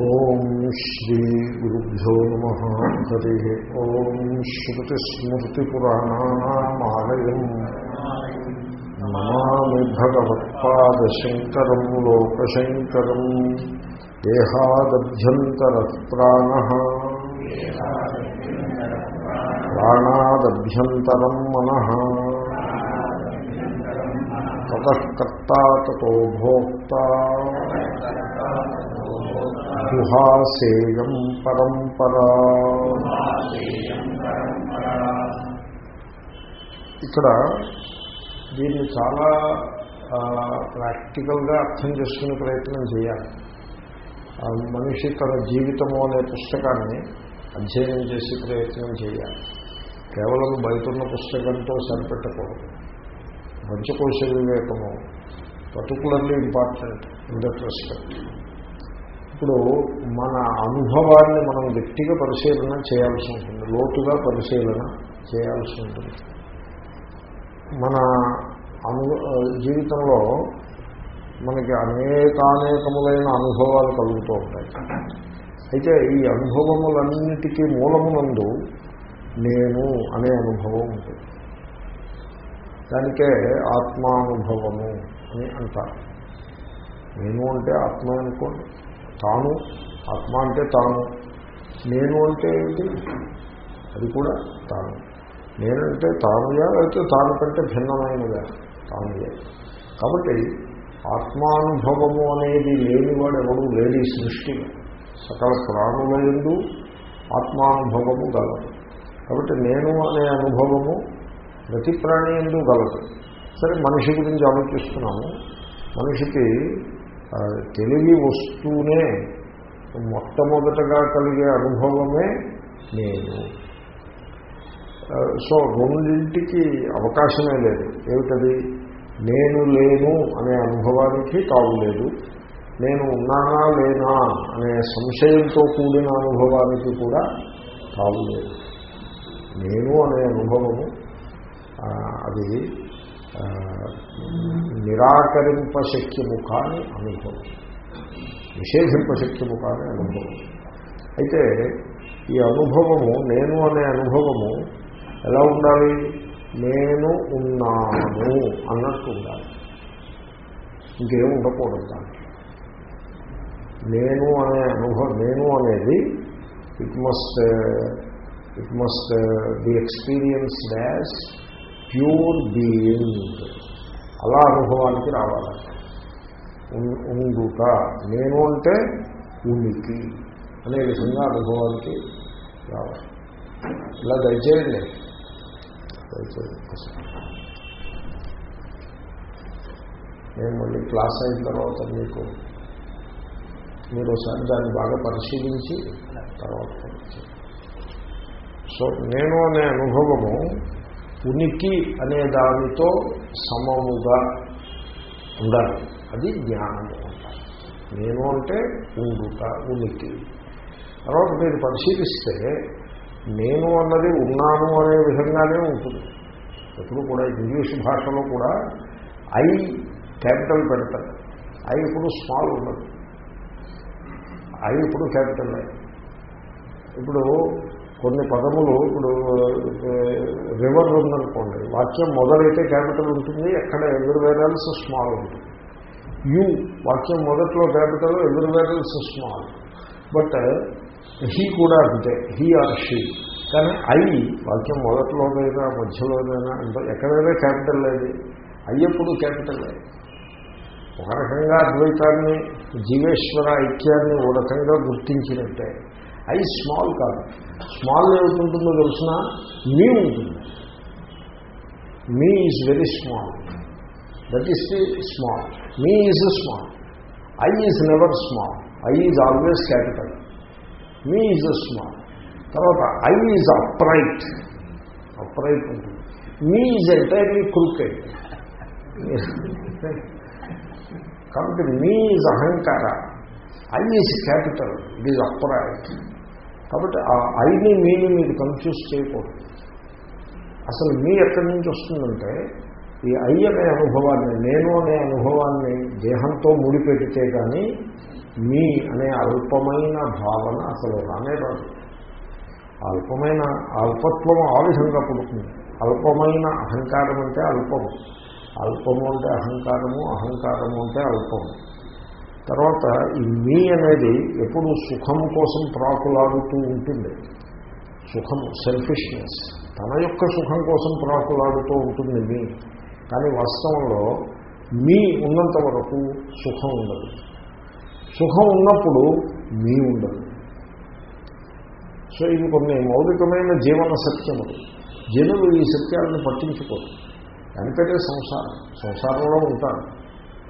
ఓం శ్రీ గురుభ్యో నమ హరి ఓం శ్రుతిస్మృతిపురాణానామాలయం. నమామి భగవత్పాదశంకరం లోకశంకరం. దేహాదభ్యంతరత్రాణ ప్రాణాదభ్యంతరం మన. తతకర్త తో భోక్త. గుహాసేయం పరంపరా. ఇక్కడ దీన్ని చాలా ప్రాక్టికల్గా అర్థం చేసుకునే ప్రయత్నం చేయాలి. మనిషి తన జీవితము అనే పుస్తకాన్ని అధ్యయనం చేసే ప్రయత్నం చేయాలి. కేవలం బయటన్న పుస్తకంతో సరిపెట్టకూడదు. పంచకోశ వివేకము particularly important in that respect ఇప్పుడు మన అనుభవాన్ని మనం గట్టిగా పరిశీలన చేయాల్సి ఉంటుంది. లోతుగా పరిశీలన చేయాల్సి ఉంటుంది. మన అను జీవితంలో మనకి అనేకానేకములైన అనుభవాలు కలుగుతూ ఉంటాయి. అయితే ఈ అనుభవములన్నిటికీ మూలమునందు నేను అనే అనుభవం ఉంటుంది దానికే ఆత్మానుభవము అని అంటారు. నేను అంటే ఆత్మ అనుకోండి. తాను ఆత్మ అంటే తాను. నేను అంటే ఏంటి? అది కూడా తాను. నేనంటే తానుయా లేకపోతే తాను కంటే భిన్నమైనదా? తానుయే. కాబట్టి ఆత్మానుభవము అనేది లేనివాడు ఎవడు లేని సృష్టి. సకల ప్రాణులందు ఆత్మానుభవము గలదు. కాబట్టి నేను అనే అనుభవము ప్రతి ప్రాణి ఎందు గలదు. సరే మనిషి గురించి ఆలోచిస్తున్నాము. మనిషికి తెలివి వస్తూనే మొట్టమొదటగా కలిగే అనుభవమే నేను. సో రెండింటికి అవకాశమే లేదు. ఏమిటది? నేను లేను అనే అనుభవానికి కావులేదు నేను ఉన్నానా లేనా అనే సంశయంతో కూడిన అనుభవానికి కూడా కావులేదు నేను అనే అనుభవము అది నిరాకరింపశక్యము కాని అనుభవం. నిషేధింపశక్యము కాని అనుభవం. అయితే ఈ అనుభవము నేను అనే అనుభవము ఎలా ఉండాలి? నేను ఉన్నాను అన్నట్టు ఉండాలి. ఇంకేం ఉండకూడదు దాంట్లో నేను అనే అనుభవం నేను అనేది it must it must be experience dash pure being. అలా అనుభవానికి రావాలి. ఉండుట. నేను అంటే ఉనికి అనే విధంగా అనుభవానికి రావాలి. ఇలా దయచేయండి. నేను మళ్ళీ క్లాస్ అయిన తర్వాత మీకు మీరు ఒకసారి దాన్ని బాగా పరిశీలించి తర్వాత సో నేను అనే అనుభవము ఉనికి అనే దానితో సమముగా ఉండాలి. అది జ్ఞానము అంటారు. నేను అంటే ఉండుట ఉనికి. తర్వాత మీరు పరిశీలిస్తే నేను అన్నది ఉన్నాను అనే విధంగానే ఉంటుంది. ఎప్పుడు కూడా ఇంగ్లీష్ భాషలో కూడా ఐ క్యాపిటల్ పెడతారు. ఐ ఇప్పుడు స్మాల్ ఉండదు ఐ ఇప్పుడు క్యాపిటల్ ఐ. ఇప్పుడు కొన్ని పదములు ఇప్పుడు రివర్ ఉందనుకోండి వాక్యం మొదలైతే క్యాపిటల్ ఉంటుంది ఎక్కడ ఎదురు వేరాల్స్ స్మాల్ ఉంటుంది. యు వాక్యం మొదట్లో క్యాపిటల్ ఎదురు వేరాల్స్ స్మాల్. బట్ హీ కూడా అంతే హీ ఆర్ షీ. కానీ ఐ వాక్యం మొదట్లోనైనా మధ్యలోనైనా ఎక్కడైనా క్యాపిటల్ లేదు అయ్యప్పుడు క్యాపిటల్ లేదు. ఒక రకంగా అద్వైతాన్ని జీవేశ్వర ఐక్యాన్ని ఓ రకంగా గుర్తించినట్టే. ఐ స్మాల్ కాదు స్మాల్ ఏమిటుంటుందో తెలిసిన మీ ఉంటుంది me is very small that is the small me is small I is never small I is always capital me is small తర్వాత ఐ ఈజ్ అప్రైట్ అప్రైట్ ఉంటుంది మీ ఈజ్ ఎంటైర్లీ క్రూకెడ్ కాబట్టి me is అహంకార I is capital it is upright కాబట్టి ఆ ఐని మీని మీరు confuse చేయకూడదు. అసలు మీ ఎక్కడి నుంచి వస్తుందంటే ఈ ఐ అనే అనుభవాన్ని నేను అనే అనుభవాన్ని దేహంతో ముడిపెడితే కానీ మీ అనే అల్పమైన భావన అసలు రానే రాదు. అల్పమైన అల్పత్వం ఆ విధంగా పుడుతుంది. అల్పమైన అహంకారం అంటే అల్పము. అల్పము అంటే అహంకారము అహంకారము అంటే అల్పము. తర్వాత ఈ మీ అనేది ఎప్పుడు సుఖం కోసం ప్రాకులాడుతూ ఉంటుంది. సుఖము సెల్ఫిష్నెస్ తన యొక్క సుఖం కోసం ప్రాకులాడుతూ ఉంటుంది మీ. కానీ వాస్తవంలో మీ ఉన్నంత వరకు సుఖం ఉండదు. సుఖం ఉన్నప్పుడు మీ ఉండదు. సో ఇవి కొన్ని మౌలికమైన జీవన సత్యములు. జనులు ఈ సత్యాలను పట్టించుకోరు. వెంటనే సంసారం. సంసారంలో ఉంటారు.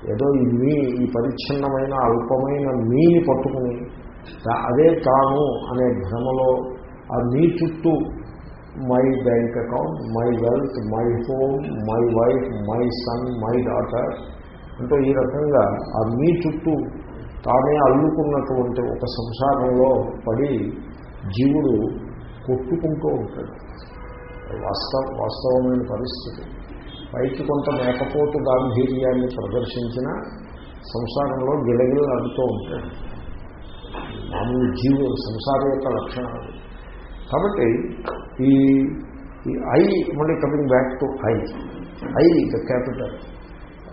ఏదో ఈ మీ ఈ పరిచ్ఛిన్నమైన అల్పమైన మీని పట్టుకుని అదే తాను అనే భ్రమలో ఆ మీ చుట్టూ my bank account my wealth my home my wife my son my daughter. అంటే ఈ రకంగా ఆ మీ చుట్టూ తానే అల్లుకున్నటువంటి ఒక సంసారంలో పడి జీవుడు కొట్టుకుంటూ ఉంటాడు. వాస్తవ వాస్తవమైన పరిస్థితి. పైకి కొంత మేకపోతు గాంభీర్యాన్ని ప్రదర్శించిన సంసారంలో గిలగిలాడుతూ ఉంటాడు. మామూలు జీవులు సంసారం యొక్క లక్షణాలు కాబట్టి ఈ ఈ ఐ మళ్ళీ coming back to I. I the capital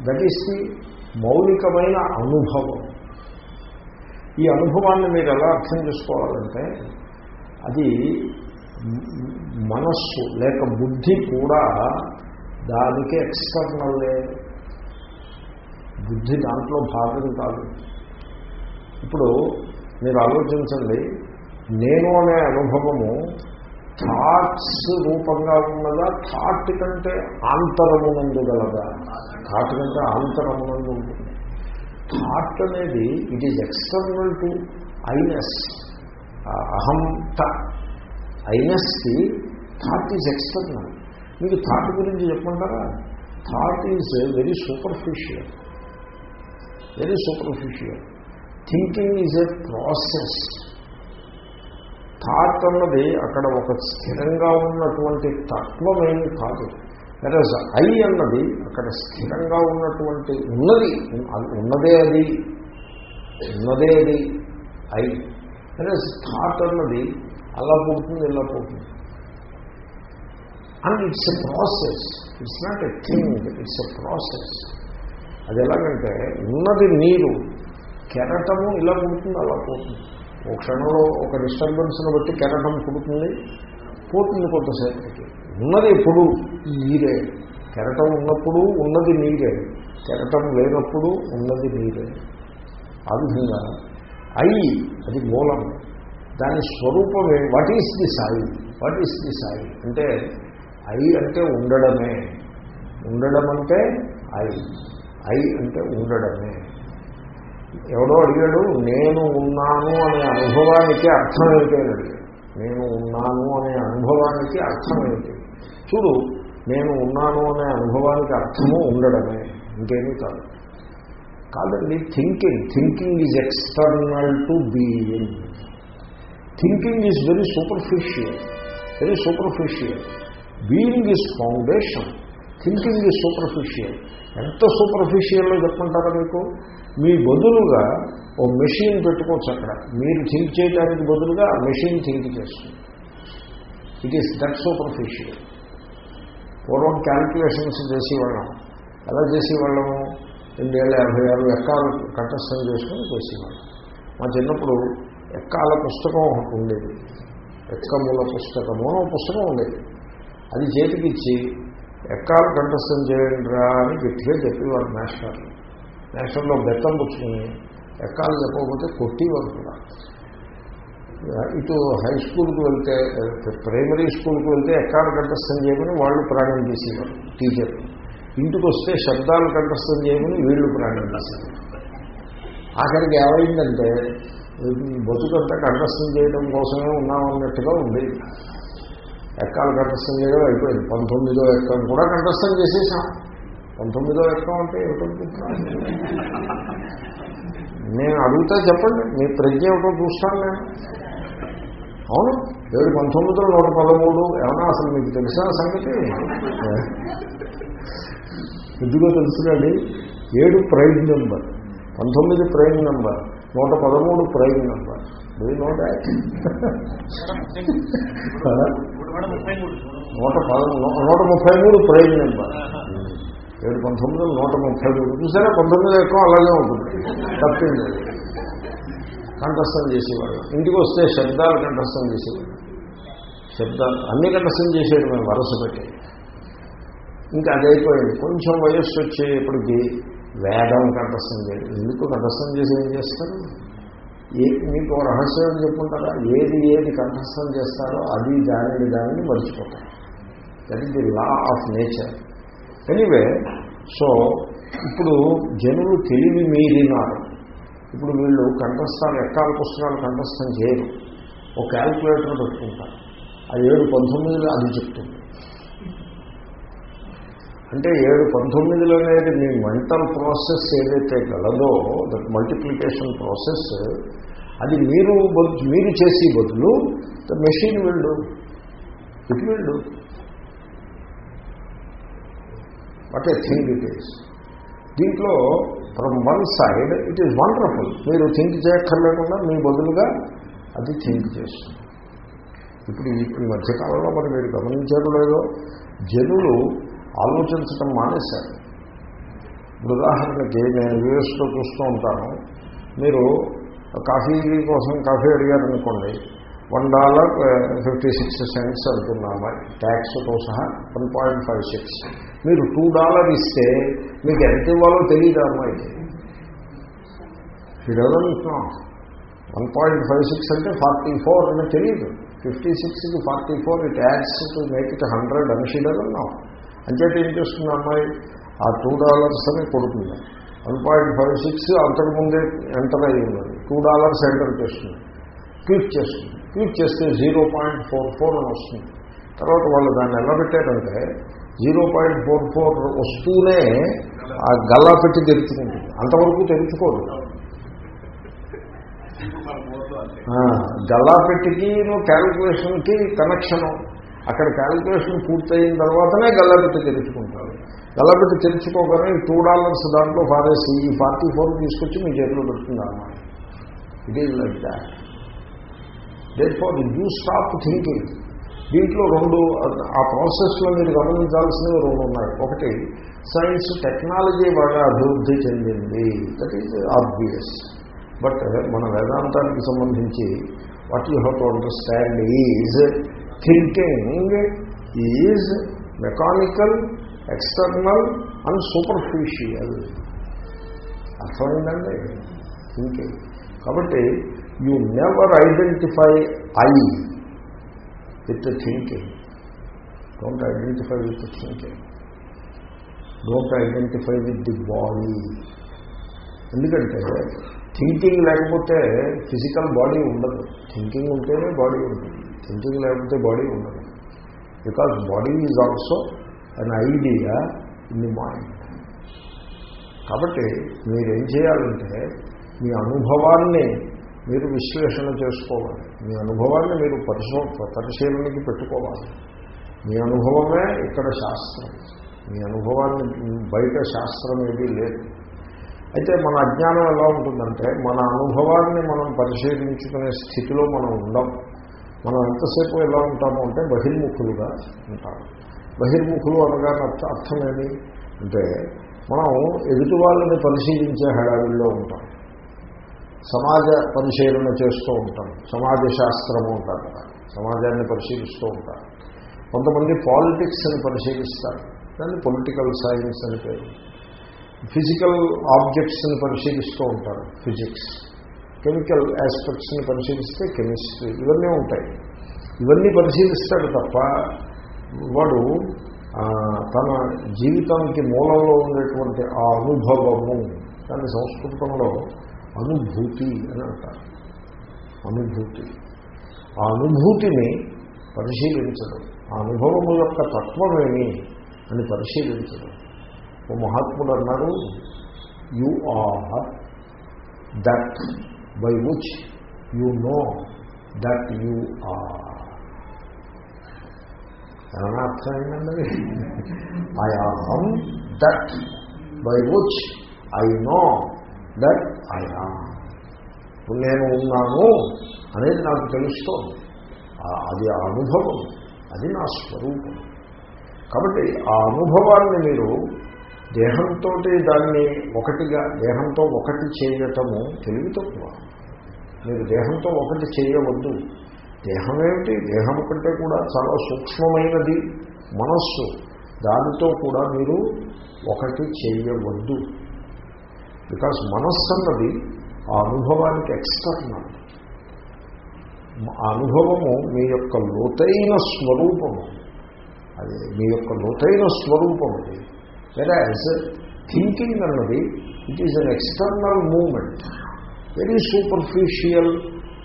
that is the మౌలికమైన అనుభవం. ఈ అనుభవాన్ని మీరు ఎలా అర్థం చేసుకోవాలంటే అది మనస్సు లేక బుద్ధి కూడా దానికి ఎక్స్టర్నల్లే బుద్ధి దాంట్లో భాగం కాదు. ఇప్పుడు మీరు ఆలోచించండి నేను అనే అనుభవము థాట్స్ రూపంగా ఉన్నదా థాట్ కంటే ఆంతరమునందు గలదా? థాట్ కంటే ఆంతరమునందు ఉంటుంది. థాట్ అనేది it is external to Iness అహంత ఐనెస్కి థాట్ ఈజ్ ఎక్స్టర్నల్ మీకు థాట్ గురించి చెప్పమంటారా? Thought is very superficial very superficial thinking is a process thought అన్నది అక్కడ ఒక స్థిరంగా ఉన్నటువంటి తత్వమేమి కాదు వెరస్ ఐ అన్నది అక్కడ స్థిరంగా ఉన్నటువంటి ఉన్నది. అది ఉన్నదే అది. ఉన్నదే అది. ఐ వెరస్ థాట్ అన్నది అలా పోతుంది ఇలా పోతుంది. And it's a process it's not a thing it's a process అది ఎలాగంటే ఉన్నది నీరు కెరటము ఇలా పుడుతుంది అలా పోతుంది. ఒక క్షణంలో ఒక డిస్టర్బెన్స్ను బట్టి కెరటం పుడుతుంది పోతుంది కొంతసేపటికి. ఉన్నది ఎప్పుడు? నీరే. కెరటం ఉన్నప్పుడు ఉన్నది నీరే. కెరటం లేనప్పుడు ఉన్నది నీరే. ఆ విధంగా ఐ అది మూలం. దాని స్వరూపమే what is the Sai what is the Sai అంటే ఐ అంటే ఉండడమే. ఉండడం అంటే ఐ. ఐ అంటే ఉండడమే. ఎవడో అడిగాడు నేను ఉన్నాను అనే అనుభవానికి అర్థం ఏమిటి అడిగాడు నేను ఉన్నాను అనే అనుభవానికి అర్థం ఏమిటి చూడు నేను ఉన్నాను అనే అనుభవానికి అర్థము ఉండడమే. ఇంకేమీ కాదు. కాదండి thinking thinking is external to being thinking is very superficial very superficial being is foundation thinking is superficial ఎంత సూపర్ఫిషియల్లో చెప్పమంటారా మీకు? మీ బదులుగా ఓ మెషిన్ పెట్టుకోవచ్చు అక్కడ. మీరు థింక్ చేయడానికి బదులుగా ఆ మెషిన్ థింక్ చేస్తుంది. ఇట్ ఈస్ దట్ సూపర్ఫిషియల్ పూర్వం క్యాల్కులేషన్స్ చేసేవాళ్ళం. ఎలా చేసేవాళ్ళము? రెండేళ్ళ యాభై ఆరు ఎక్కాలు కంఠస్థం చేసుకుని చేసేవాళ్ళం. మా చిన్నప్పుడు ఎక్కాల పుస్తకం ఒకటి ఉండేది. ఎక్కముల పుస్తకము పుస్తకం ఉండేది. అది చేతికిచ్చి ఎక్కాలు కంఠస్థం చేయండి రా అని గట్టిగా చెప్పేవారు మాస్టర్. మాస్టర్లో బెత్తం పుచ్చుకుని ఎక్కాలు చెప్పకపోతే కొట్టేవారు కూడా. ఇటు హై స్కూల్కి వెళ్తే ప్రైమరీ స్కూల్కి వెళ్తే ఎక్కాలు కంఠస్థం చేయమని వాళ్ళు ప్రాణం చేసేవారు టీచర్. ఇంటికి వస్తే శబ్దాలు కంఠస్థం చేయమని వీళ్ళు ప్రాణం చేసేవారు ఆఖరికి ఏమైందంటే బతుకంతా కంఠస్థం చేయడం కోసమే ఉన్నామన్నట్టుగా ఉండేది. ఎక్కాలు కంఠస్థం చేయడం అయిపోయింది. పంతొమ్మిదో ఎక్కం కూడా కంఠస్థం చేసేసాం. పంతొమ్మిదో ఎక్కం అంటే ఏమిటనుకుంటున్నాను నేను అడుగుతా చెప్పండి. మీ ప్రజ్ఞ ఏమిటో చూస్తాను నేను. అవును ఏడు పంతొమ్మిదిలో నూట పదమూడు ఏమన్నా అసలు మీకు తెలిసిన సంగతి? ఎందుకో తెలుసునండి ఏడు ప్రైజ్ నెంబర్ పంతొమ్మిది ప్రైజ్ నెంబర్ నూట పదమూడు prime number. Do know that నూట నూట ముప్పై మూడు ప్రైమ్ నెంబర్. ఏడు పంతొమ్మిది నూట ముప్పై మూడు. చూసారా? పంతొమ్మిది ఎక్కువ అలాగే ఉంటుంది. తప్పింది కంఠస్థం చేసేవాడు ఇంటికి వస్తే శబ్దాలు కంఠస్థం చేసేవాడు శబ్దాలు అన్ని కంఠస్థం చేసేది మేము వరస పెట్టి ఇంకా అదైపోయింది కొంచెం వయస్సు వచ్చేప్పటికీ వేదం కంఠస్థం చేయడం. ఎందుకు కంఠస్థం చేసి ఏం చేస్తారు? ఏ మీకు రహస్యం చెప్పుకుంటారా? ఏది ఏది కంఠస్థం చేస్తారో అది దానిని దానిని మర్చిపోతారు. That is the law of nature anyway so ఇప్పుడు జనులు తెలివి మీరినారు. ఇప్పుడు వీళ్ళు కంఠస్థాలు ఎక్కాల పుస్తకాలు కంఠస్థం చేయరు. ఒక క్యాల్కులేటర్ పెట్టుకుంటారు. అది ఏడు పంతొమ్మిదిలో అది చెప్తుంది. అంటే ఏడు పంతొమ్మిదిలో అనేది మీ మెంటల్ ప్రాసెస్ ఏదైతే గలదో దట్ మల్టిప్లికేషన్ ప్రాసెస్ అది మీరు మీరు చేసే బదులు the machine will do it will do what a thing it is దీంట్లో from one side it is wonderful మీరు థింక్ చేయక్కర్లేకుండా మీ బదులుగా అది థింక్ చేస్తుంది. ఇప్పుడు ఈ ఈ మధ్యకాలంలో మరి మీరు గమనించారు లేదో జనులు ఆలోచించటం మానేశారు. ఉదాహరణకి నేను యూఎస్లో చూస్తూ ఉంటాను. మీరు కాఫీ కోసం coffee అడిగారనుకోండి one dollar fifty six cents అంటున్నాము? ట్యాక్స్తో సహా వన్ పాయింట్ ఫైవ్ సిక్స్. మీరు టూ డాలర్ ఇస్తే మీకు ఎంత ఇవ్వాలో తెలియదు అమ్మాయి ఇదనుకుంటున్నాం వన్ పాయింట్ ఫైవ్ సిక్స్ అంటే ఫార్టీ ఫోర్ అని తెలియదు ఫిఫ్టీ సిక్స్కి forty four it adds to make it hundred అని షీడన్నాం అంచేత ఏం చేస్తుంది అమ్మాయి? ఆ టూ డాలర్స్ అని కొడుతుంది. వన్ పాయింట్ ఫైవ్ సిక్స్ అంతకుముందే ఎంటర్ అయ్యి ఉన్నది టూ డాలర్స్ ఎంటర్ చేస్తుంది. క్లిక్ చేస్తుంది. క్లిక్ చేస్తే జీరో పాయింట్ ఫోర్ ఫోర్ అని వస్తుంది. తర్వాత వాళ్ళు దాన్ని ఎలా పెట్టారంటే జీరో పాయింట్ ఫోర్ ఫోర్ వస్తూనే ఆ గల్లా పెట్టి తెరుచుకుంటుంది. అంతవరకు తెరుచుకోదు. పెట్టికి నువ్వు క్యాలిక్యులేషన్కి కనెక్షను అక్కడ క్యాలిక్యులేషన్ పూర్తయిన తర్వాతనే గల్లాపెట్టి తెరుచుకుంటారు. గల్లాపెట్టి తెరుచుకోగానే టూ డాలర్స్ దాంట్లో ఫారేసి ఈ ఫార్టీ ఫోర్ తీసుకొచ్చి మీ చేతిలో పెడుతుంది అన్నమాట. It is like that date far you stop thinking దీంట్లో రెండు ఆ ప్రాసెస్లో మీరు గమనించాల్సినవి రెండు ఉన్నాయి. ఒకటి సైన్స్ టెక్నాలజీ బాగా అభివృద్ధి చెందింది. దట్ ఈజ్ ఆబ్వియస్ బట్ మన వేదాంతానికి సంబంధించి what you have to understand is thinking is mechanical external and superficial అర్థమైందండి? థింకింగ్ కాబట్టి you never identify I with thinking. Don't identify with thinking don't identify with the body ఎందుకంటే thinking లేకపోతే physical body ఉండదు. Thinking ఉంటేనే body ఉంటుంది. Thinking లేకపోతే body ఉండదు. Because body is also an idea in the mind కాబట్టి మీరేం చేయాలంటే మీ అనుభవాన్ని మీరు విశ్లేషణ చేసుకోవాలి. మీ అనుభవాన్ని మీరు పరిశో పరిశీలనకి పెట్టుకోవాలి. మీ అనుభవమే ఇక్కడ శాస్త్రం. మీ అనుభవాన్ని బయట శాస్త్రం ఏదీ లేదు. అయితే మన అజ్ఞానం ఎలా ఉంటుందంటే మన అనుభవాన్ని మనం పరిశీలించుకునే స్థితిలో మనం ఉండం. మనం ఎంతసేపు ఎలా ఉంటాము అంటే బహిర్ముఖులుగా ఉంటాము బహిర్ముఖులు అనగా అర్థం ఏమి అంటే మనం ఎదుటి వాళ్ళని పరిశీలించే హడావిల్లో ఉంటాం. సమాజ పరిశీలన చేస్తూ ఉంటాం సమాజ శాస్త్రము ఉంటారు సమాజాన్ని పరిశీలిస్తూ ఉంటారు. కొంతమంది పాలిటిక్స్ని పరిశీలిస్తారు. దాన్ని పొలిటికల్ సైన్స్ అని పేరు. ఫిజికల్ ఆబ్జెక్ట్స్ని పరిశీలిస్తూ ఉంటారు. ఫిజిక్స్. కెమికల్ ఆస్పెక్ట్స్ని పరిశీలిస్తే కెమిస్ట్రీ. ఇవన్నీ ఉంటాయి. ఇవన్నీ పరిశీలిస్తాడు తప్ప వాడు తన జీవితానికి మూలంలో ఉండేటువంటి ఆ అనుభవము దాన్ని సంస్కృతంలో అనుభూతి అని అంటారు. అనుభూతి. ఆ అనుభూతిని పరిశీలించడం. ఆ అనుభవము యొక్క తత్వమేమి అని పరిశీలించడం. ఓ మహాత్ముడు అన్నారు you are that by which you know that you are ఏమైనా I am that by which I know that I ఇప్పుడు నేను ఉన్నాను అనేది నాకు తెలుస్తోంది. అది ఆ అనుభవం. అది నా స్వరూపం. కాబట్టి ఆ అనుభవాన్ని మీరు దేహంతో దాన్ని ఒకటిగా దేహంతో ఒకటి చేయటము తెలివి తక్కువ. మీరు దేహంతో ఒకటి చేయవద్దు. దేహం ఏమిటి దేహం కంటే కూడా చాలా సూక్ష్మమైనది మనస్సు. దానితో కూడా మీరు ఒకటి చేయవద్దు. బికాస్ మనస్సు అన్నది ఆ అనుభవానికి ఎక్స్టర్నల్ ఆ అనుభవము మీ యొక్క లోతైన స్వరూపము. అది మీ యొక్క లోతైన స్వరూపం అది. వెరాజ్ థింకింగ్ అన్నది it is an external moment very superficial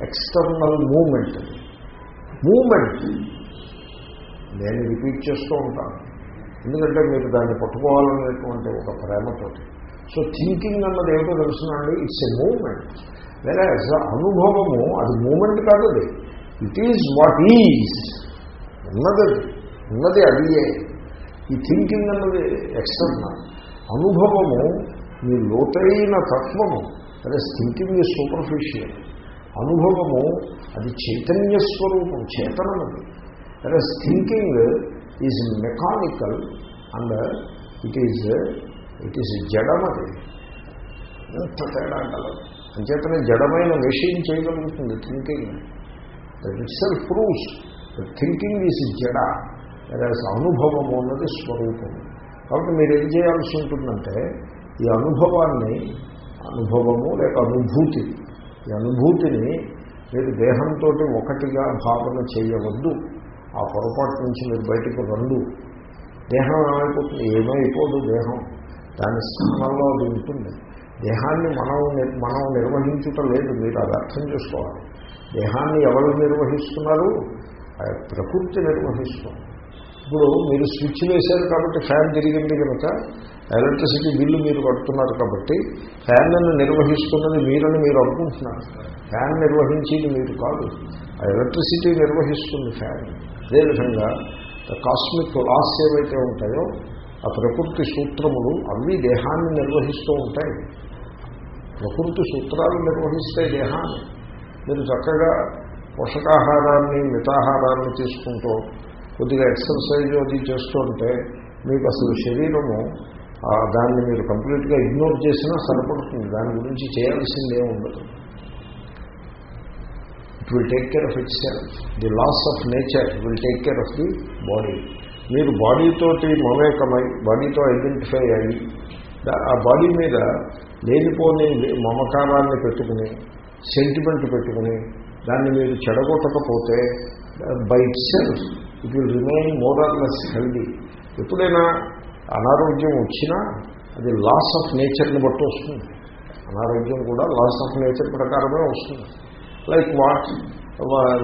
external moment అది. మూమెంట్ నేను రిపీట్ చేస్తూ ఉంటాను. ఎందుకంటే మీరు దాన్ని పట్టుకోవాలనేటువంటి ఒక ప్రేమతోటి. సో థింకింగ్ అన్నది ఏమిటో తెలుసునండి ఇట్స్ ఎ మూమెంట్ వేరే అనుభవము అది మూమెంట్ కాదు అది ఇట్ ఈజ్ వాట్ ఈజ్ ఉన్నది అది. ఉన్నది అదియే ఈ థింకింగ్ అన్నది ఎక్స్టర్నల్ అనుభవము మీ లోతైన తత్వము అదే థింకింగ్ ఈజ్ సూపర్ఫిషియల్ అనుభవము అది చైతన్య స్వరూపం చేతనం అది అదే thinking is mechanical and it is it is జడం అది ఎంత తేడా అంటారు? అంచేతనే జడమైన మెషిన్ చేయగలుగుతుంది thinking that itself proves thinking is జడ. అనుభవము అన్నది స్వరూపము. కాబట్టి మీరు ఏం చేయాల్సి ఉంటుందంటే ఈ అనుభవాన్ని అనుభవము లేక అనుభూతి ఈ అనుభూతిని మీరు దేహంతో ఒకటిగా భావన చేయవద్దు. ఆ పొరపాటు నుంచి మీరు బయటకు రండు. దేహం ఏమైపోతుంది? ఏమైపోదు దేహం? దాని స్థానంలో అది ఉంటుంది. దేహాన్ని మనం మనం నిర్వహించుట లేదు మీరు అది అర్థం చేసుకోవాలి. దేహాన్ని ఎవరు నిర్వహిస్తున్నారు? ప్రకృతి నిర్వహిస్తుంది. ఇప్పుడు మీరు స్విచ్ వేశారు కాబట్టి ఫ్యాన్ తిరిగింది కనుక ఎలక్ట్రిసిటీ బిల్లు మీరు కడుతున్నారు కాబట్టి ఫ్యాన్లను నిర్వహిస్తున్నది మీరని మీరు అనుకుంటున్నారు. ఫ్యాన్ నిర్వహించేది మీరు కాదు. ఆ ఎలక్ట్రిసిటీ నిర్వహిస్తుంది ఫ్యాన్. అదేవిధంగా కాస్మిక్ లాస్ ఏవైతే ఉంటాయో ఆ ప్రకృతి సూత్రములు అవి దేహాన్ని నిర్వహిస్తూ ఉంటాయి. ప్రకృతి సూత్రాలు నిర్వహిస్తే దేహాన్ని. మీరు చక్కగా పోషకాహారాన్ని మితాహారాన్ని తీసుకుంటూ కొద్దిగా ఎక్సర్సైజ్ అది చేస్తుంటే మీకు అసలు శరీరము దాన్ని మీరు కంప్లీట్గా ఇగ్నోర్ చేసినా సరిపడుతుంది. దాని గురించి చేయాల్సిందే ఉండదు. It will take care of itself the laws of nature will take care of the body మీరు బాడీతోటి మమేకమై బాడీతో ఐడెంటిఫై అయ్యి ఆ బాడీ మీద లేనిపోని మమకారాన్ని పెట్టుకుని సెంటిమెంట్ పెట్టుకుని దాన్ని మీరు చెడగొట్టకపోతే by self it will remain more or less healthy ఎప్పుడైనా అనారోగ్యం వచ్చినా అది లాస్ ఆఫ్ నేచర్ని బట్టి వస్తుంది. అనారోగ్యం కూడా లాస్ ఆఫ్ నేచర్ ప్రకారమే వస్తుంది. లైక్ వాట్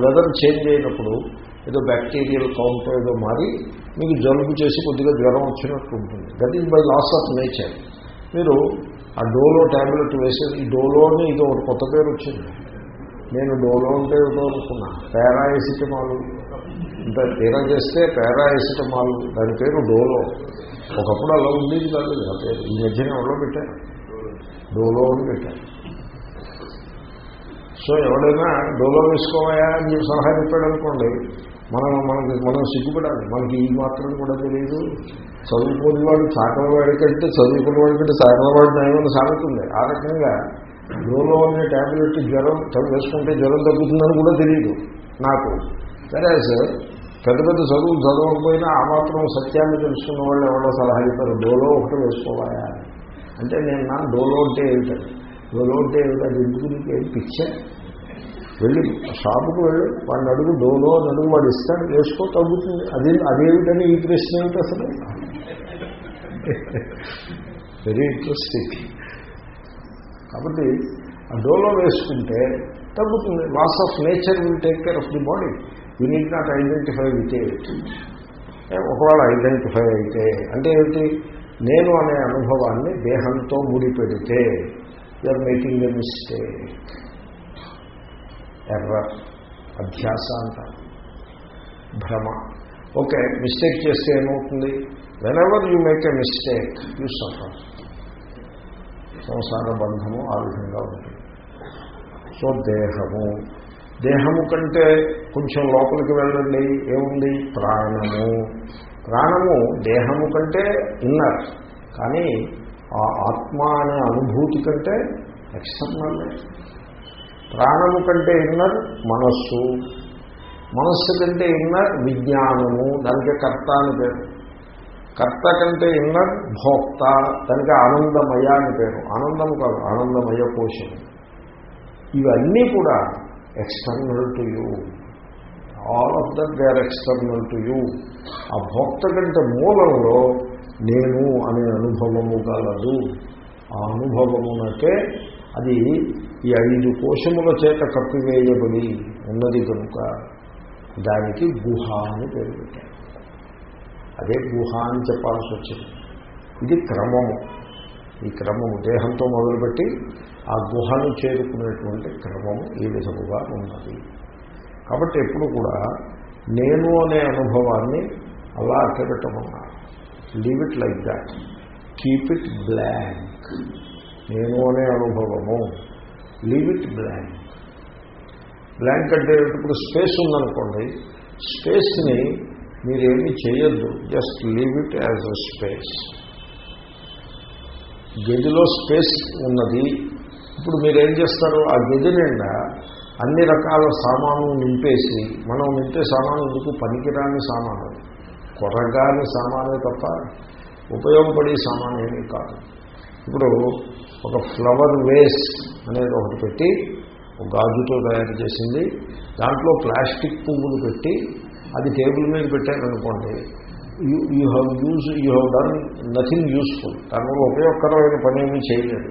వెదర్ చేంజ్ అయినప్పుడు ఏదో బ్యాక్టీరియల్ కౌంట్ ఏదో మారి మీకు జలుబు చేసి కొద్దిగా జ్వరం వచ్చినట్టు ఉంటుంది. That is by laws of nature మీరు ఆ డోలో ట్యాబ్లెట్ వేసే ఈ డోలోని ఇది ఒక కొత్త పేరు వచ్చింది. నేను డోలో అంటే ఏదో అనుకున్నా. పారాఎసిటమాల్ ఇంత తీరా చేస్తే పారాఎసిటమాల్ దాని పేరు డోలో. ఒకప్పుడు అలా ఉండేది కాదు. ఆ పేరు. ఈ మధ్యన ఎవరో పెట్టారు. డోలో అని పెట్టారు. సో ఎవడైనా డోలో వేసుకోవాయా అని చెప్పి సలహా చెప్పాడు అనుకోండి మనం మనకి మనం సిగ్గుపడాలి. మనకి ఈ మాత్రం కూడా తెలియదు చదువుకుని వాడు సాకల వాడి కంటే చదువుకున్న వాడి కంటే వాడి నయమని సాగుతుంది. ఆ రకంగా డోలో అనే ట్యాబ్లెట్ జ్వరం చదువు వేసుకుంటే జ్వరం తగ్గుతుందని కూడా తెలియదు నాకు. సరే సార్. పెద్ద పెద్ద చదువులు చదవకపోయినా ఆ మాత్రం సత్యాన్ని తెలుసుకున్న వాళ్ళు ఎవరో సలహా చెప్పారు డోలో ఒకటి వేసుకోవాలా? అంటే నేను నా డోలో అంటే ఏమిటండి డోలో అంటే ఏమిటి ఎందుకు నీకు ఏం పిచ్చా? వెళ్ళి షాపుకు వెళ్ళి వాడిని అడుగు డోలో అని అడుగు వాడు ఇస్తాడు వేసుకో తగ్గుతుంది. అది అదేమిటని ఈ ప్రశ్న ఏమిటి అసలు? వెరీ ఇంట్రెస్టింగ్ కాబట్టి ఆ డోలో వేసుకుంటే తగ్గుతుంది. Laws of nature will take care of the body you need not identify with ఒకవేళ ఐడెంటిఫై అయితే అంటే ఏమిటి? నేను అనే అనుభవాన్ని దేహంతో ముడిపెడితే యూఆర్ మేకింగ్ ఎ మిస్టేక్ ఎర్ర అధ్యాస అంటారు భ్రమ ఓకే మిస్టేక్ చేస్తే ఏమవుతుంది? Whenever you make a mistake you suffer సంసార బంధము ఆ విధంగా ఉంటుంది. సో దేహము. దేహము కంటే కొంచెం లోపలికి వెళ్ళండి. ఏముంది? ప్రాణము. ప్రాణము దేహము కంటే ఇన్నర్ కానీ ఆ ఆత్మ అనే అనుభూతి కంటే ఎక్స్టర్నల్ ప్రాణము కంటే ఇన్నర్ మనస్సు. మనస్సు కంటే ఇన్నర్ విజ్ఞానము. దానికి కర్త అని పేరు. కర్త కంటే ఇన్నర్ భోక్త. దానికి ఆనందమయ అని పేరు. ఆనందము కాదు ఆనందమయ కోశం ఇవన్నీ కూడా external to you all of that they are external to you ఆ భోక్త కంటే మూలంలో నేను అనే అనుభవము గలదు. ఆ అనుభవమునకే అది ఈ ఐదు కోశముల చేత కప్పివేయబడి ఉన్నది కనుక దానికి గుహ అని పేరు పెట్టారు. అదే గుహ అని చెప్పాల్సి వచ్చింది. ఇది క్రమము. ఈ క్రమము దేహంతో మొదలుపెట్టి ఆ గుహను చేరుకునేటువంటి క్రమము ఈ విధముగా ఉన్నది. కాబట్టి ఎప్పుడు కూడా నేను అనే అనుభవాన్ని అలా అట్టబెట్టమన్నారు leave it like that keep it blank నేను అనే అనుభవము. లీవ్ ఇట్ బ్లాంక్ బ్లాంక్ అంటే ఇప్పుడు స్పేస్ ఉందనుకోండి స్పేస్ని మీరేమీ చేయొద్దు just leave it as a space గదిలో స్పేస్ ఉన్నది. ఇప్పుడు మీరేం చేస్తారు? ఆ గది నిండా అన్ని రకాల సామాను నింపేసి మనం నింపే సామాను ఎందుకు? పనికిరాని సామాను. కొరగాని సామానే తప్ప ఉపయోగపడే సామాన్ ఏమీ కాదు. ఇప్పుడు ఒక ఫ్లవర్ వేస్ అనేది ఒకటి పెట్టి ఒక గాజుతో తయారు చేసింది. దాంట్లో ప్లాస్టిక్ పువ్వులు పెట్టి అది టేబుల్ మీద పెట్టారనుకోండి you you have use you have done nothing useful. దానివల్ల ఉపయోగకరమైన పని ఏమీ చేయలేదు.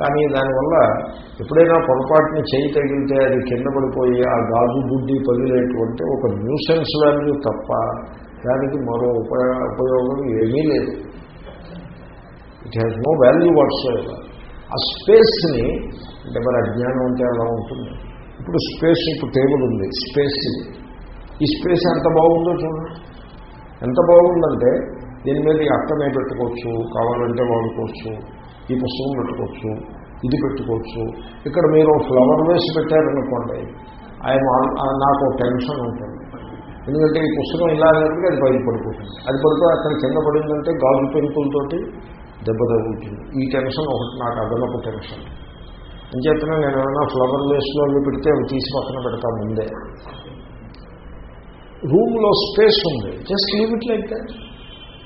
కానీ దానివల్ల ఎప్పుడైనా పొరపాటుని చేయి తగిలితే అది కింద పడిపోయి ఆ గాజు బుడ్డి పగిలేటువంటి ఒక న్యూసెన్స్ వాల్యూ తప్ప దానికి మరో ఉపయోగం ఏమీ లేదు. It has no value what's ఆ స్పేస్ని అంటే మరి అజ్ఞానం అంటే అలా ఉంటుంది. ఇప్పుడు స్పేస్ ఇప్పుడు టేబుల్ ఉంది. స్పేస్ ఇది. ఈ స్పేస్ ఎంత బాగుందో చూడండి. ఎంత బాగుందంటే దీని మీద ఈ అట్టమే పెట్టుకోవచ్చు కావాలంటే వాడుకోవచ్చు ఈ పుస్తకం పెట్టుకోవచ్చు ఇది పెట్టుకోవచ్చు. ఇక్కడ మీరు ఫ్లవర్ వేసి పెట్టారనుకోండి ఆయన నాకు టెన్షన్ ఉంటుంది. ఎందుకంటే ఈ పుస్తకం ఇలా అనేది అది బయట పడిపోతుంది. అది పడితే అక్కడ కింద పడిందంటే గాజు పెంకులతోటి దెబ్బ తగులుతుంది. ఈ టెన్షన్ ఒకటి నాకు అదనపు టెన్షన్. అంచేతనే నేను ఏమైనా ఫ్లవర్ వేస్లో అవి పెడితే అవి తీసి పక్కన పెడతా ముందే. రూమ్లో స్పేస్ ఉంది. Just leave it like that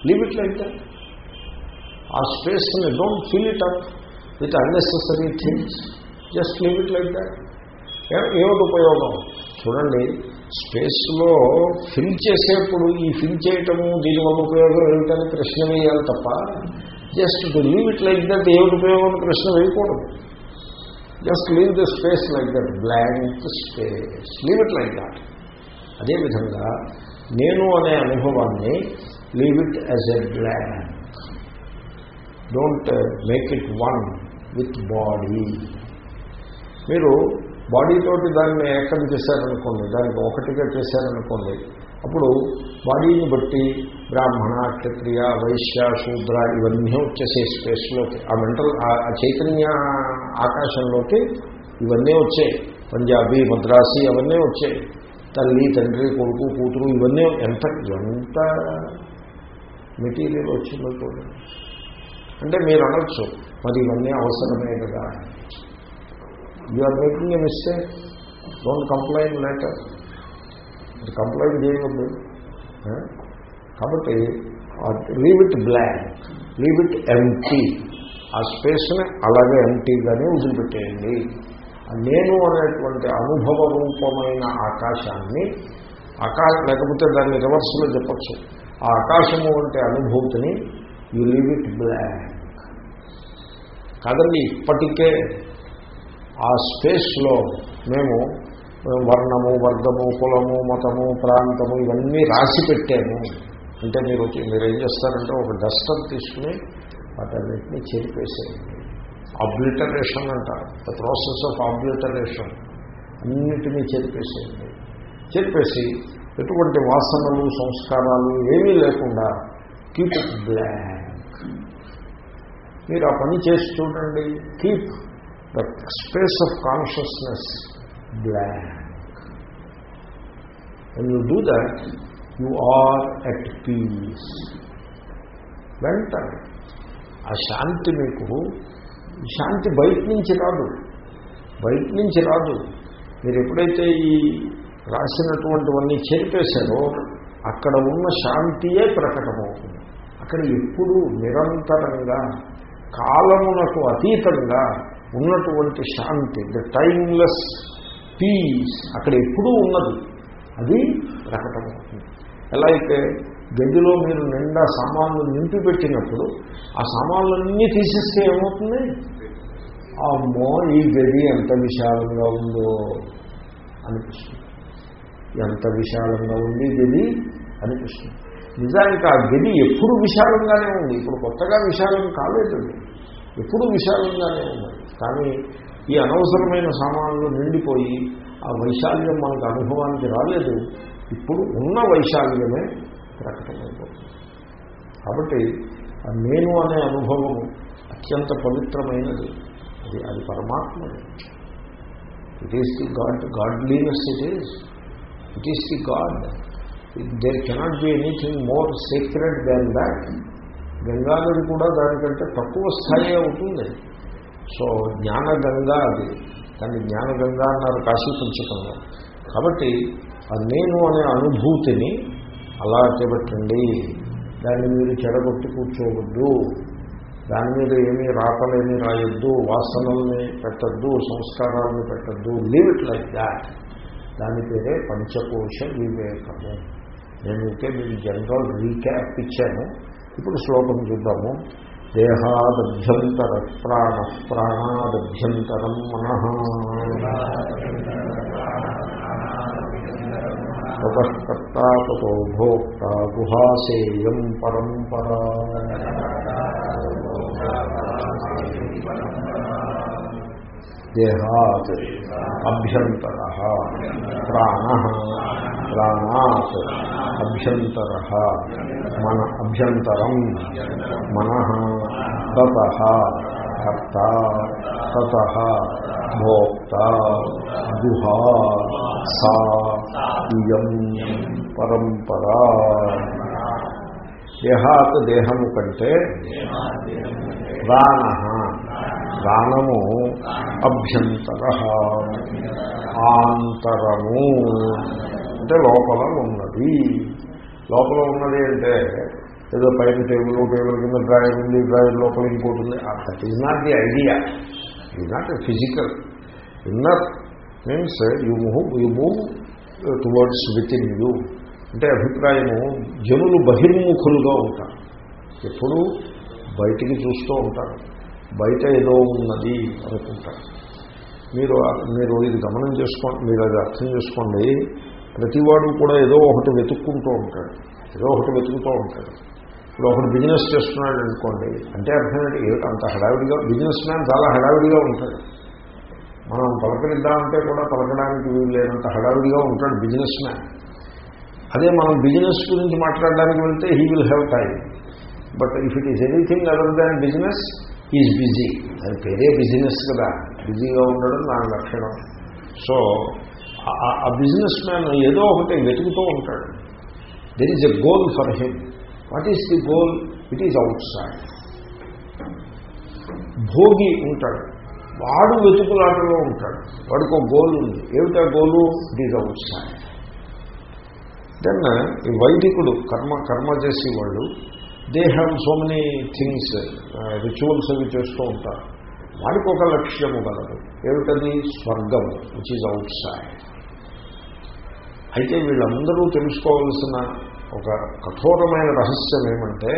leave it like ఆ స్పేస్ని don't fill it up with unnecessary things just leave it like ఏమిటి ఉపయోగం? చూడండి స్పేస్లో ఫిల్ చేసేప్పుడు ఈ ఫిల్ చేయటము దీనివల్ల ఉపయోగం ఏమిటని ప్రశ్న వేయాలి తప్ప just to leave it like that ఏమిటి ఉపయోగం ప్రశ్న వేయకూడదు just leave the space like that blank space leave it like that అదేవిధంగా నేను అనే అనుభవాన్ని leave it as a blank don't make it one with body మీరు బాడీతోటి దాన్ని ఏకం చేశారనుకోండి దానికి ఒకటిగా చేశారనుకోండి అప్పుడు బాడీని బట్టి బ్రాహ్మణ క్షత్రియ వైశ్య శూద్ర ఇవన్నీ వచ్చేసే స్పేస్లోకి ఆ మెంటల్ ఆ చైతన్య ఆకాశంలోకి ఇవన్నీ వచ్చాయి పంజాబీ మద్రాసి అవన్నీ వచ్చాయి తల్లి తండ్రి కొడుకు కూతురు ఇవన్నీ ఎంత ఎంత మెటీరియల్ వచ్చిందో చూడండి అంటే మీరు అనొచ్చు మరి ఇవన్నీ అవసరమే కదా you are making a mistake don't complaint later complaint చేయవద్దు కాబట్టి leave it blank leave it empty ఆ స్పేస్ని అలాగే ఎంటీగానే వదిలిపెట్టేయండి. నేను అనేటువంటి అనుభవ రూపమైన ఆకాశాన్ని ఆకాశ లేకపోతే దాన్ని రివర్స్లో చెప్పచ్చు. ఆ ఆకాశము అంటే అనుభూతిని యు లీవ్ ఇట్ బ్లాంక్ కాదండి ఇప్పటికే ఆ స్పేస్లో మేము వర్ణము వర్గము కులము మతము ప్రాంతము ఇవన్నీ రాసి పెట్టాము. అంటే మీరు మీరు ఏం చేస్తారంటే ఒక డస్టర్ తీసుకుని వాటన్నిటినీ చెరిపేసేయండి. ఆబ్లిటరేషన్ అంటారు. ద ప్రాసెస్ ఆఫ్ ఆబ్లిటరేషన్ అన్నిటినీ చెరిపేసేయండి. చెరిపేసి ఎటువంటి వాసనలు సంస్కారాలు ఏమీ లేకుండా కీప్ ఇట్ బ్లాంక్ మీరు ఆ పని చేసి చూడండి. Keep the space of consciousness blank when you do you are at peace. వెంటనే ఆ శాంతి మీకు శాంతి బయట నుంచి రాదు. బయట నుంచి రాదు. మీరు ఎప్పుడైతే ఈ రాసినటువంటివన్నీ చేరిపేశారో అక్కడ ఉన్న శాంతియే ప్రకటమవుతుంది. అక్కడ ఎప్పుడు నిరంతరంగా కాలమునకు అతీతంగా ఉన్నటువంటి శాంతి ద టైమ్లెస్ పీస్ అక్కడ ఎప్పుడూ ఉన్నది. అది ప్రకటమవుతుంది. ఎలా అయితే గదిలో మీరు నిండా సామాన్లు నింపి పెట్టినప్పుడు ఆ సామాన్లన్నీ తీసేస్తే ఏమవుతుంది? అమ్మో ఈ గది ఎంత విశాలంగా ఉందో అనిపిస్తుంది. ఎంత విశాలంగా ఉంది గది అనిపిస్తుంది. నిజానికి ఆ గది ఎప్పుడు విశాలంగానే ఉంది. ఇప్పుడు కొత్తగా విశాలం కాలేదు. ఎప్పుడు విశాలంగానే ఉంది. కానీ ఈ అనవసరమైన సామాన్లు నిండిపోయి ఆ వైశాల్యం మనకు అనుభవానికి రాలేదు. ఇప్పుడు ఉన్న వైశాల్యమే ప్రకటమైపోతుంది. కాబట్టి ఆ నేను అనే అనుభవం అత్యంత పవిత్రమైనది. అది అది పరమాత్మది it is the god godliness it is it is the god there cannot be anything more secret than that గంగానది కూడా దానికంటే తక్కువ స్థాయి అవుతుంది సో జ్ఞానగంగా అది. దాన్ని జ్ఞానగంగా అన్నారు కాశీ పంచకంలో కాబట్టి ఆ నేను అనే అనుభూతిని అలా చేపట్టండి. దాన్ని మీరు చెడగొట్టి కూర్చోవద్దు. దాని మీద ఏమీ రాకలేమీ రాయొద్దు. వాసనల్ని పెట్టద్దు. సంస్కారాలను పెట్టద్దు. లీవ్ ఇట్ లైక్ దాట్ దాని పేరే పంచకోశ వివేకము. నేను ఇంకే మీకు జనరల్ రీక్యాప్ ఇచ్చాను. ఇప్పుడు శ్లోకం చూద్దాము. దేహాదభ్యంతర ప్రాణ ప్రాణాదభ్యంతరం మన. తతకర్తా తతో భోక్త గుహాసేయం పరంపరా. దేహాత్ అభ్యంతర ప్రాణ ప్రాణాత్ అభ్యంతర మన అభ్యంతరం మన తత కర్త తత. భోక్త గుహా సా ఇయం పరంపరా దేహాత్ దేహము కంటే ప్రాణ ప్రాణము అభ్యంతర ఆంతరము అంటే లోపల ఉన్నది. లోపల ఉన్నది అంటే ఏదో పైన టేబుల్ టేబుల్ కింద డ్రాయర్ ఉంది డ్రాయర్ లోపల ఇంకోటి ఉంది. That is not the idea is not physical inner means you move you move towards within you అంటే అభిప్రాయము జనులు బహిర్ముఖులుగా ఉంటారు. ఎప్పుడూ బయటికి చూస్తూ ఉంటారు. బయట ఏదో ఉన్నది అనుకుంటారు. మీరు మీరు ఇది గమనం చేసుకోండి మీరు అది అర్థం చేసుకోండి. ప్రతివాడు కూడా ఏదో ఒకటి వెతుక్కుంటూ ఉంటాడు. ఏదో ఒకటి వెతుకుతూ ఉంటాడు. ఇప్పుడు ఒకటి బిజినెస్ చేస్తున్నాడు అనుకోండి అంటే అర్థం ఏంటి? అంత హడావిడిగా బిజినెస్ మ్యాన్ చాలా హడావిడిగా ఉంటాడు. మనం పలకరిద్దామంటే కూడా పలకడానికి వీలు లేనంత హడావిడిగా ఉంటాడు బిజినెస్ మ్యాన్. అదే మనం బిజినెస్ గురించి మాట్లాడడానికి వెళ్తే he will have time but if it is anything other than business is busy అది పేరే బిజినెస్ కదా. బిజీగా ఉండడం నా లక్షణం. సో ఆ బిజినెస్ మ్యాన్ ఏదో ఒకటి వెతుకుతూ ఉంటాడు. There is a goal for him what is the goal it is outside Bhogi ఉంటాడు. వాడు వెతుకులాటలో ఉంటాడు. వాడికి ఒక గోల్ ఉంది. ఏమిటా goal? It is outside then ఈ వైదికుడు కర్మ కర్మ చేసేవాళ్ళు they have so many things rituals అవి చేస్తూ ఉంటారు. వాడికి ఒక లక్ష్యము కలదు. ఏమిటది? స్వర్గం విచ్ ఈజ్ అవుట్ సైడ్ అయితే వీళ్ళందరూ తెలుసుకోవాల్సిన ఒక కఠోరమైన రహస్యం ఏమంటే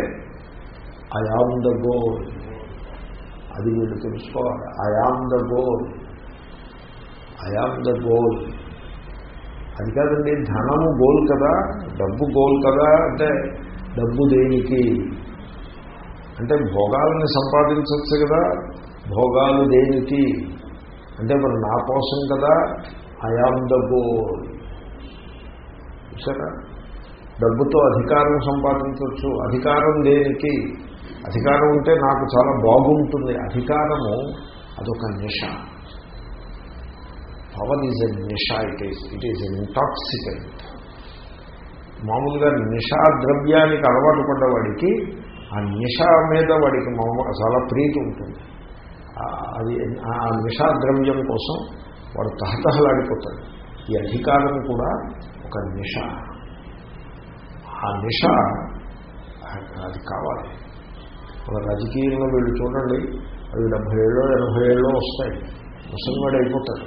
ఐ ఆమ్ ద గోల్ అది వీళ్ళు తెలుసుకోవాలి. I the goal I the goal అది కాదండి ధనము గోల్ కదా డబ్బు గోల్ కదా అంటే డబ్బు దేనికి? అంటే భోగాలని సంపాదించవచ్చు కదా భోగాలు దేనికి? అంటే మరి నా కోసం కదా ఐ ద గోల్ సరే డబ్బుతో అధికారం సంపాదించవచ్చు. అధికారం దేనికి? అధికారం ఉంటే నాకు చాలా బాగుంటుంది. అధికారము అదొక నిష. Power is a Nisha it is it is intoxicant మామూలుగా నిషా ద్రవ్యానికి అలవాటు పడ్డవాడికి ఆ నిష మీద వాడికి మామూలు చాలా ప్రీతి ఉంటుంది. అది ఆ నిషా ద్రవ్యం కోసం వాడు తహతహలాడిపోతాడు. ఈ అధికారం కూడా ఒక నిష. ఆ నిష అది కావాలి. మన రాజకీయంలో వీళ్ళు చూడండి అవి డెబ్భై ఏళ్ళు ఎనభై ఏళ్ళు వస్తాయి. ముసలివాడు అయిపోతాడు.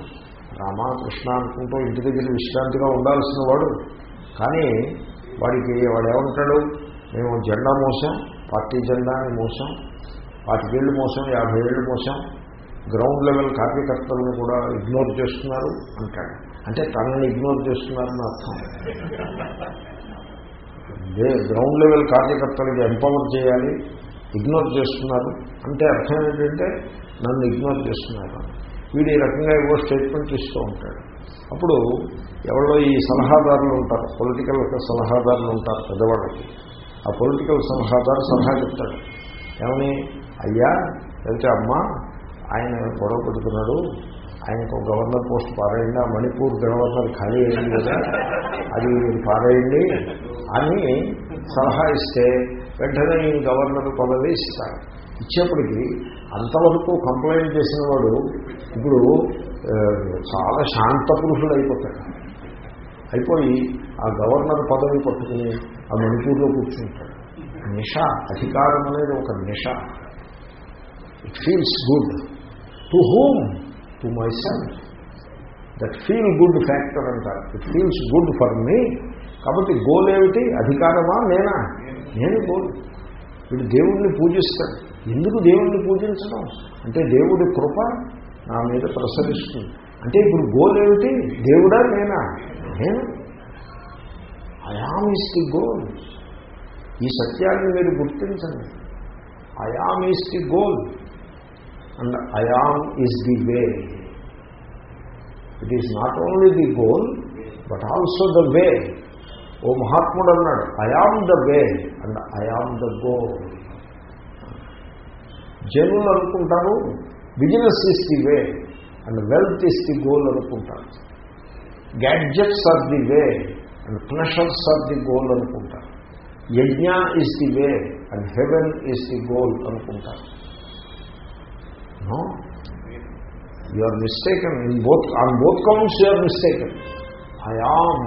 రామకృష్ణ అనుకుంటూ ఇంటి దగ్గర విశ్రాంతిగా ఉండాల్సిన వాడు. కానీ వాడికి వాడు ఏమంటాడు మేము జెండా మోసాం పార్టీ జెండాని మోసాం పాతికేళ్ళు మోసం యాభై ఏళ్ళు మోసం గ్రౌండ్ లెవెల్ కార్యకర్తలను కూడా ఇగ్నోర్ చేస్తున్నారు అంటాడు. అంటే తనని ఇగ్నోర్ చేస్తున్నారని అర్థం. గ్రౌండ్ లెవెల్ కార్యకర్తలకి ఎంపవర్ చేయాలి ఇగ్నోర్ చేస్తున్నారు. అంటే అర్థం ఏంటంటే నన్ను ఇగ్నోర్ చేస్తున్నారు. వీడు ఈ రకంగా ఏవో స్టేట్మెంట్ ఇస్తూ ఉంటాడు. అప్పుడు ఎవరో ఈ సలహాదారులు ఉంటారు. పొలిటికల్ సలహాదారులు ఉంటారు పెద్దవాళ్ళకి. ఆ పొలిటికల్ సలహాదారు సలహా చెప్తాడు. ఏమని? అయ్యా లేకపోతే అమ్మ? ఆయన గొడవ పెడుతున్నాడు. ఆయనకు గవర్నర్ పోస్ట్ పారేయండి ఆ మణిపూర్ గవర్నర్ ఖాళీ అయింది కదా. అది పారేయండి అని సలహా ఇస్తే వెంటనే ఈయన గవర్నర్ పదవి ఇచ్చేప్పటికీ అంతవరకు కంప్లైంట్ చేసిన వాడు ఇప్పుడు చాలా శాంత పురుషుడు అయిపోతాడు. అయిపోయి ఆ గవర్నర్ పదవి పట్టుకుని ఆ మణిపూర్లో కూర్చుంటాడు. నిష అధికారం అనేది ఒక నిష. It feels good to home to myself that feel good factor అంటారు. It feels good for me కాబట్టి గోల్ ఏమిటి అధికారమా? నేనా? నేను గోల్ వీడు దేవుణ్ణి పూజిస్తాడు. ఎందుకు దేవుణ్ణి పూజించడం? అంటే దేవుడి కృప నా మీద ప్రసరిస్తుంది. అంటే ఇప్పుడు గోల్ ఏమిటి? దేవుడా నేనా? నేను. అయామ్ ఈస్ ది గోల్ ఈ సత్యాన్ని మీరు గుర్తించండి. I am is the goal and I am is the way it is not only the goal but also the way ఓ మహాత్ముడు అన్నాడు I am the way and I am the goal జనులు అనుకుంటారు business is the way and wealth is the goal అనుకుంటారు. Gadgets are the way and pleasures are the goal అనుకుంటారు. Yajna is the way and heaven is the goal అనుకుంటారు. No you are mistaken in both on both counts you are mistaken I am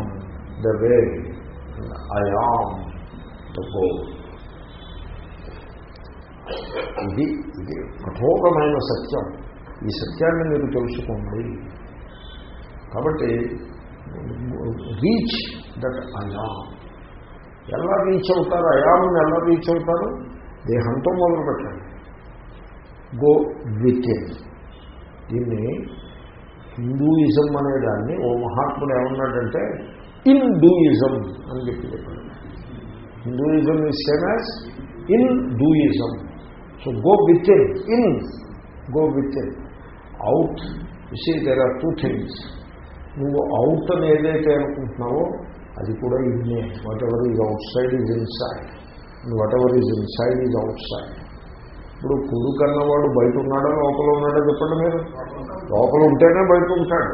the way I am the ఇది ఇది కఠోరమైన సత్యం. ఈ సత్యాన్ని మీరు తెలుసుకోండి. కాబట్టి రీచ్ దట్ అయా ఎలా రీచ్ అవుతారు? అయామ్ని ఎలా రీచ్ అవుతారు? దేహంతో మొదలు పెట్టండి. గో విత్ దీన్ని హిందూయిజం అనే దాన్ని ఓ మహాత్ముడు ఏమన్నాడంటే ఇన్ డూయిజం అని చెప్పి చెప్పాడు. Hinduism is same as Induism so go within go without see there are two things నువ్వు అవుట్ అని ఏదైతే అనుకుంటున్నావో అది కూడా ఇన్నే. Whatever is outside is inside whatever is inside is outside ఇప్పుడు కొడుకు కన్నవాడు బయట ఉన్నాడో లోపల ఉన్నాడో చెప్పండి మీరు? లోపల ఉంటేనే బయట ఉంటాడు.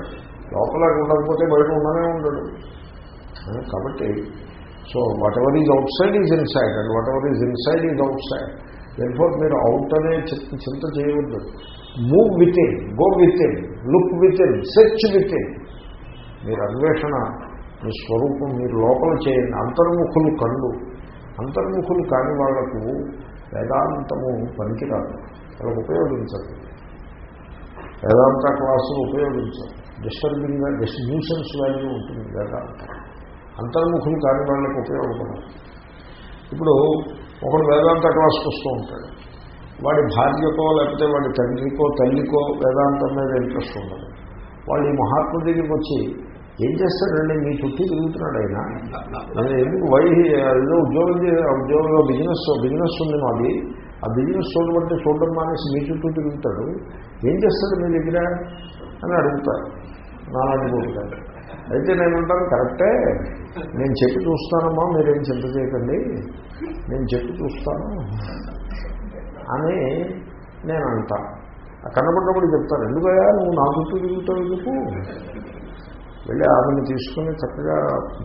లోపల ఉండకపోతే బయట ఉండనే ఉండడు. కాబట్టి so whatever is outside is inside and whatever is inside is outside therefore మీరు అవుట్ అనే చింత చేయవద్దు. Move within go within look within search within మీరు అన్వేషణ మీ స్వరూపం మీరు లోపల చేయండి. అంతర్ముఖులు కళ్ళు. అంతర్ముఖులు కాని వాళ్ళకు వేదాంతము పనికిరాదు. వాళ్ళకు ఉపయోగించదు. వేదాంత క్లాసులు ఉపయోగించదు డిస్టర్బింగ్గా డిస్ న్యూసెన్స్ వాల్యూ ఉంటుంది వేదాంతం. అంతర్ముఖులు కాని వాళ్ళకి ఉపయోగపడదు. ఇప్పుడు ఒకడు వేదాంత క్లాస్కి వస్తూ ఉంటాడు. వాడి భార్యకో లేకపోతే వాడి తండ్రికో తల్లికో వేదాంతం మీద ఇంట్రెస్ట్ ఉండదు. వాళ్ళు ఈ మహాత్ముడి దగ్గరికి వచ్చి ఏం చేస్తాడండి? మీ చుట్టూ తిరుగుతున్నాడు ఆయన. నేను ఎందుకు వై ఏదో ఉద్యోగం ఉద్యోగంలో బిజినెస్ బిజినెస్ ఉంది మాది. ఆ బిజినెస్ చూడబట్టి చూడడం మానేసి మీ చుట్టూ తిరుగుతాడు. ఏం చేస్తాడు మీ దగ్గర? అని అడుగుతారు. నాలాంటి అయితే నేనుంటాను కరెక్టే. నేను చెప్పి చూస్తానమ్మా మీరేం చింత చేయకండి. నేను చెప్పి చూస్తాను అని నేను అంటాను కనబడ్డప్పుడు చెప్తాను ఎందుకయ్యా నువ్వు నా చుట్టూ తిరుగుతావు ఎందుకు? వెళ్ళి ఆమెను తీసుకుని చక్కగా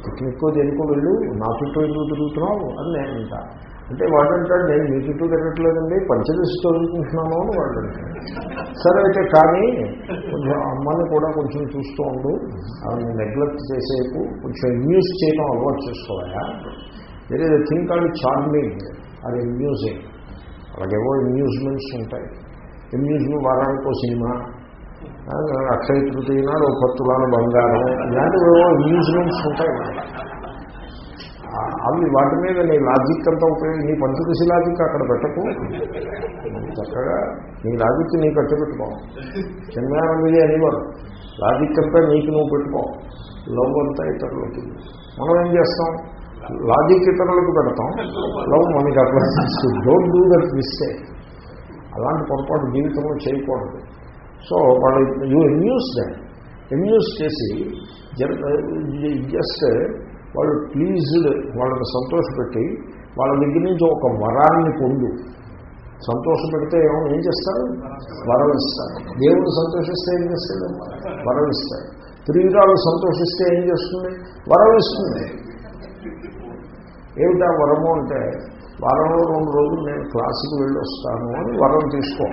పిక్నిక్ దేనికో వెళ్ళు నా చుట్టూ ఎందుకు తిరుగుతున్నావు? అని నేను అంటాను అంటే వాడు అంటాడు నేను మీ చుట్టూ తిరగట్లేదండి పంచదశ చదువుకుంటున్నాను అని వాడు అంటాడు సరే అయితే కానీ కొంచెం అమ్మని కూడా కొంచెం చూస్తూ ఉండు ఆమెను నెగ్లెక్ట్ చేసేపు కొంచెం ఇన్యూస్ చేయడం అలవాటు చేసుకోవాలా? వేరే థింక్ కాల్ చార్మింగ్ అది ఇమ్యూజింగ్ అలాగేవో ఇమ్యూజ్మెంట్స్ ఉంటాయి. ఇమ్యూజ్మెంట్ వారానికో సినిమా అక్షయ తృతీయ నాడు ఓ పత్తులాన బంగారం ఇలాంటివేవో ఇమ్యూజ్మెంట్స్ ఉంటాయి. అవి వాటి మీద నీ లాజిక్ అంతా ఉపయోగం నీ పంచదశి లాజిక్ అక్కడ పెట్టకు. చక్కగా నీ లాజిక్ నీ కట్టు పెట్టుకో. చిన్నానందిది అనేవారు లాజిక్ అంతా నీకు నువ్వు పెట్టుకో. లవ్ అంతా ఇతరులకి. మనం ఏం చేస్తాం? లాజిక్ ఇతరులకు పెడతాం. లవ్ మనకి అట్లా డోంట్ డూ దట్ మిస్టేక్ అలాంటి పొరపాటు జీవితంలో చేయకూడదు. సో వాళ్ళు యూ ఎన్యూస్ దాన్ని ఎన్యూస్ చేసి జస్ట్ వాళ్ళు ప్లీజ్డ్ వాళ్ళని సంతోషపెట్టి వాళ్ళ దగ్గర నుంచి ఒక వరాన్ని పొందు. సంతోషపెడితే ఏమో ఏం చేస్తారు? వరం ఇస్తారు దేవుడు సంతోషిస్తే ఏం చేస్తాడు? వరం ఇస్తాడు ప్రియురాలు సంతోషిస్తే ఏం చేస్తుంది? వరం ఇస్తుంది ఏమిటా వరము అంటే వారంలో రెండు రోజులు నేను క్లాసుకు వెళ్ళి వస్తాను అని వరం తీసుకో.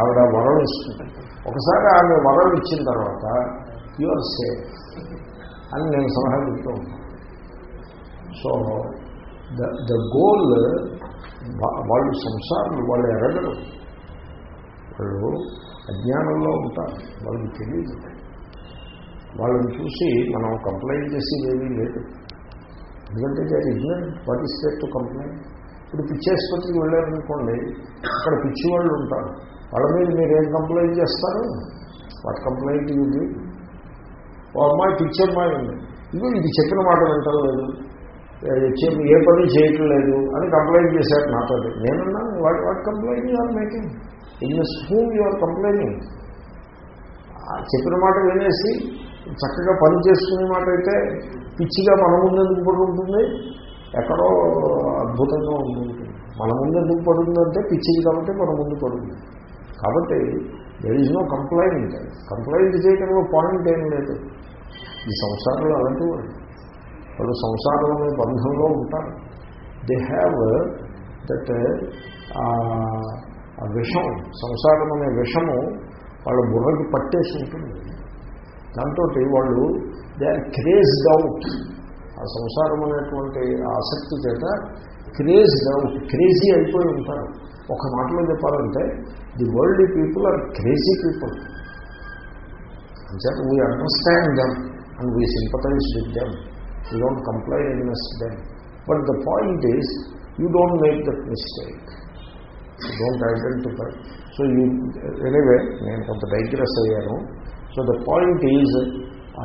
ఆవిడ వరం ఇస్తుంది ఒకసారి ఆమె వరం ఇచ్చిన తర్వాత యువర్ సేఫ్ అని నేను సలహా చెప్తూ ఉంటాను. సో ద ద గోల్ వాళ్ళు సంసారం వాళ్ళు ఎరగరు. వాళ్ళు అజ్ఞానంలో ఉంటారు వాళ్ళకి తెలియదు వాళ్ళని చూసి మనం కంప్లైంట్ చేసేది ఏమీ లేదు. ఎందుకంటే దాని ignorant what is to complaint ఇప్పుడు పిచ్చేసుపత్రికి వెళ్ళారనుకోండి అక్కడ పిచ్చి వాళ్ళు ఉంటారు. వాళ్ళ మీద మీరు ఏం కంప్లైంట్ చేస్తారు? వాట్ కంప్లైంట్ ఇది ఓ అమ్మాయి పిచ్చి అమ్మాయి ఉంది. ఇదిగో ఇది చెప్పిన మాట వింటలేదు ఏ పని చేయటం లేదు అని కంప్లైంట్ చేశారు నాతో నేనున్నా what what complaint you are making in this whom you are complaining చెప్పిన మాట వినేసి చక్కగా పని చేసుకునే మాట అయితే పిచ్చిగా మన ముందెందుకు పడుతుంది? ఉంటుంది ఎక్కడో అద్భుతంగా ఉంటుంది మన ముందు ఎందుకు పడుతుందంటే పిచ్చిది కాబట్టి మన ముందు పడుతుంది. కాబట్టి there is no complaint complaint చేయడంలో పాయింట్ ఏం లేదు. ఈ సంసారంలో అలాంటి వాళ్ళు వాళ్ళు అనే బంధంలో ఉంటారు. దే హ్యావ్ దట్ ఆ విషం సంసారం అనే విషము వాళ్ళ బుర్రకి పట్టేసి ఉంటుంది. దాంతో వాళ్ళు దే ఆర్ క్రేజ్డ్ అవుట్ ఆ సంసారం అనేటువంటి ఆసక్తి చేత క్రేజ్డ్ అవుట్ క్రేజీ అయిపోయి ఉంటారు. ఒక మాటలో చెప్పాలంటే the world people are crazy people అంచేత we understand them and we sympathise with them you don't complain against them but the point is you don't make that mistake you don't identify so you anyway నేను కొంత digress అయ్యాను. So the point is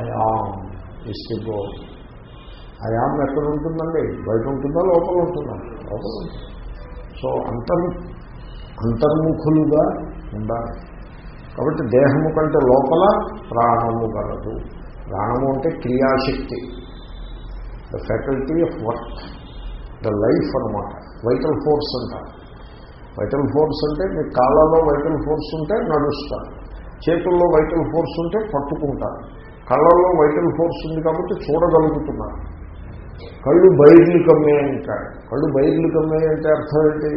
I am is the goal I am ఎక్కడ ఉంటుందండి? బయట ఉంటుందా? లోపల ఉంటుందా? లోపల ఉంటుంది? సో అంతర్ అంతర్ముఖులుగా ఉండాలి. కాబట్టి దేహము కంటే లోపల ప్రాణము కలదు. ప్రాణము అంటే క్రియాశక్తి. The faculty of work the life అనమాట వైటల్ ఫోర్స్ అంటారు. వైటల్ ఫోర్స్ అంటే మీ కాళ్ళలో వైటల్ ఫోర్స్ ఉంటే నడుస్తారు. చేతుల్లో వైటల్ ఫోర్స్ ఉంటే పట్టుకుంటారు. కళ్ళల్లో వైటల్ ఫోర్స్ ఉంది కాబట్టి చూడగలుగుతున్నారు. కళ్ళు బయర్లు కమ్మే అంటాడు కళ్ళు బయర్లు కమ్మే అంటే అర్థం ఏంటి?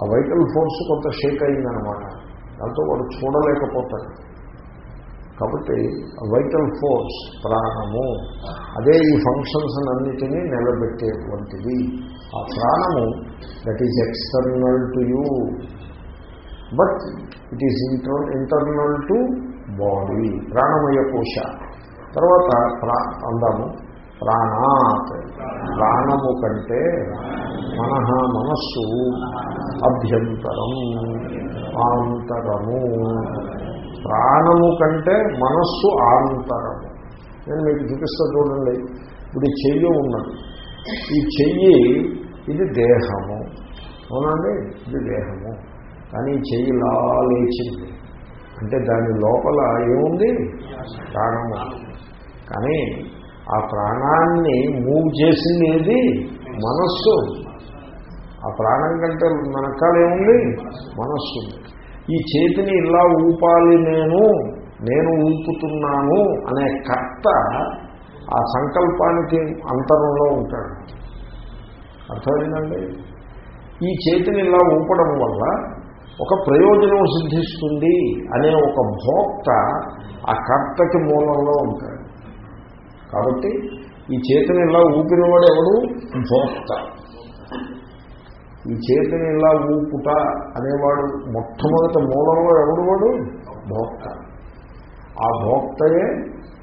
ఆ వైటల్ ఫోర్స్ కొంత షేక్ అయిందనమాట దాంతో వాడు చూడలేకపోతాడు. కాబట్టి వైటల్ ఫోర్స్ ప్రాణము అదే ఈ ఫంక్షన్స్ అన్నిటినీ నిలబెట్టేటువంటిది. ఆ ప్రాణము that is external to you but it is inter internal to body ప్రాణమయ కోశ. తర్వాత ప్రా అందాము ప్రాణాత్ ప్రాణము కంటే మనహ మనస్సు అభ్యంతరం ఆంతరము. ప్రాణము కంటే మనస్సు ఆంతరము నేను మీకు చూపిస్తా చూడండి. ఇప్పుడు చెయ్యి ఉన్నది. ఈ చెయ్యి ఇది దేహము. అవునండి ఇది దేహము. కానీ ఈ చెయ్యి లా లేచింది. అంటే దాని లోపల ఏముంది? ప్రాణము. కానీ ఆ ప్రాణాన్ని మూవ్ చేసింది ఏది? మనస్సు. ఆ ప్రాణం కంటే వెనకాల ఏముంది? మనస్సు ఉంది. ఈ చేతిని ఇలా ఊపాలి నేను నేను ఊపుతున్నాను అనే కర్త ఆ సంకల్పానికి అంతరంలో ఉంటాడు. అర్థమైందండి ఈ చేతిని ఇలా ఊపడం వల్ల ఒక ప్రయోజనం సిద్ధిస్తుంది అనే ఒక భోక్త ఆ కర్తకి మూలంలో ఉంటాడు. కాబట్టి ఈ చేతిని ఇలా ఊపినవాడు ఎవడు భోక్త. ఈ చేతిని ఇలా ఊపుట అనేవాడు మొట్టమొదట మూలంలో ఎవడు వాడు? భోక్త. ఆ భోక్తయే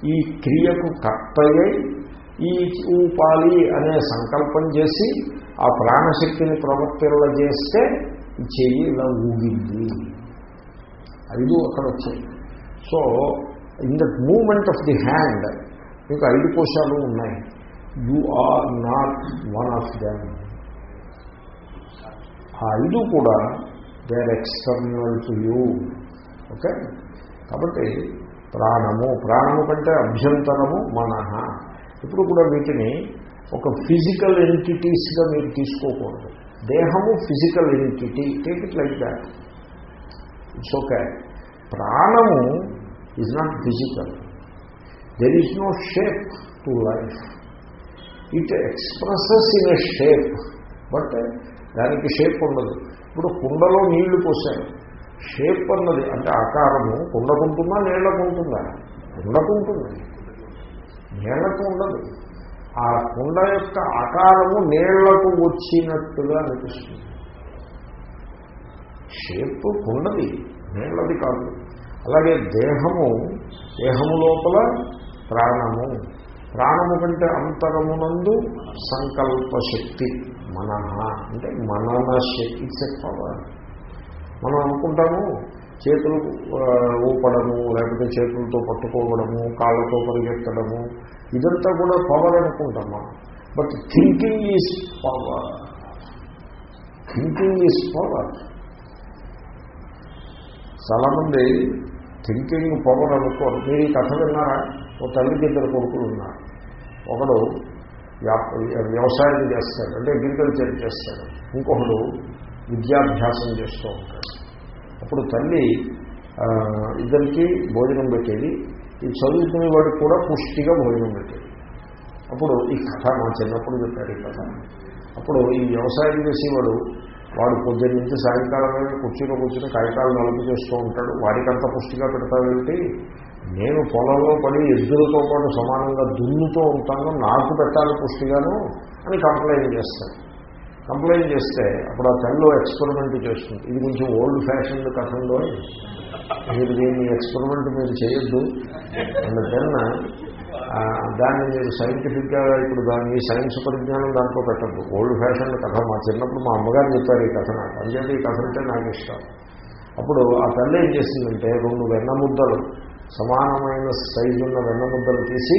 ఈ క్రియకు కర్తయ్యై ఈ ఊపాలి అనే సంకల్పం చేసి ఆ ప్రాణశక్తిని ప్రవర్తిల్ల చేస్తే ఈ చెయ్యి ఇలా ఊగింది. ఐదు అక్కడ వచ్చాయి. So in the moment of the hand మీకు ఐదు కోశాలు ఉన్నాయి. You are not one of them ఆ ఐదు కూడా they are external to you okay కాబట్టి ప్రాణము ప్రాణము కంటే అభ్యంతరము మనహ. ఇప్పుడు కూడా వీటిని ఒక ఫిజికల్ ఎంటిటీస్గా మీరు తీసుకోకూడదు. దేహము physical entity take it like that it's okay ప్రాణము is not physical there is no shape to life it expresses in a shape but దానికి షేప్ ఉండదు. ఇప్పుడు కుండలో నీళ్ళు పోసాను షేప్ అన్నది అంటే ఆకారము. కుండకుంటుందా నీళ్ళకుంటుందా కుండకుంటుంది నీళ్ళకు ఉండదు. ఆ కుండ యొక్క ఆకారము నీళ్ళకు వచ్చినట్టుగా అనిపిస్తుంది. షేప్ కుండది. నీళ్ళది కాదు. అలాగే దేహము దేహము లోపల ప్రాణము. ప్రాణము కంటే అంతరమునందు సంకల్పశక్తి మన అంటే మనన శక్తి పవర్ మనం అనుకుంటాము చేతులు ఊపడము లేకపోతే చేతులతో పట్టుకోవడము కాళ్ళతో పరిగెత్తడము ఇదంతా కూడా పవర్ అనుకుంటాం మనం. But thinking is power thinking is power చాలామంది థింకింగ్ పవర్ అనుకోరు. మీరు ఈ కథ విన్నారా? ఒక తల్లికి ఇద్దరు కొడుకులు ఉన్నారు. ఒకడు వ్యవసాయం చేస్తాడు. అంటే అగ్రికల్చర్ చేస్తాడు. ఇంకొకడు విద్యాభ్యాసం చేస్తూ ఉంటాడు. అప్పుడు తల్లి ఇద్దరికి భోజనం పెట్టేది. ఈ చదువుకునే వాడికి కూడా పుష్టిగా భోజనం పెట్టేది. అప్పుడు ఈ కథ మా చిన్నప్పుడు చెప్పాడు ఈ కథ. అప్పుడు ఈ వ్యవసాయం చేసేవాడు వాడు పొద్దున్న నుంచి సాయంకాలం కుర్చీలో కూర్చుని కాగితాలు నలుపు చేస్తూ ఉంటాడు. వాడికంత పుష్టిగా పెడతావేంటి? నేను పొలంలో పడి ఎద్దులతో పాటు సమానంగా దున్నుతూ ఉంటాను. నాకు పెట్టాలి పుష్టిగాను అని కంప్లైంట్ చేస్తాను కంప్లైంట్ చేస్తే అప్పుడు ఆ తల్లిలో ఎక్స్పెరిమెంట్ చేస్తుంది. ఇది కొంచెం ఓల్డ్ ఫ్యాషన్ కథంలో. మీరు దీన్ని ఎక్స్పెరిమెంట్ మీరు చేయొద్దు. అండ్ దెన్ దాన్ని మీరు సైంటిఫిక్గా ఇప్పుడు దాన్ని సైన్స్ పరిజ్ఞానం దాంట్లో పెట్టద్దు. ఓల్డ్ ఫ్యాషన్ కథ. మా చిన్నప్పుడు మా అమ్మగారు చెప్పారు ఈ కథ నాకు. అందుకే ఈ కథ అంటే నాకు ఇష్టం. అప్పుడు ఆ తల్లి ఏం చేసిందంటే రెండు వెన్న ముద్దలు సమానమైన సైజు ఉన్న వెన్న ముద్దలు తీసి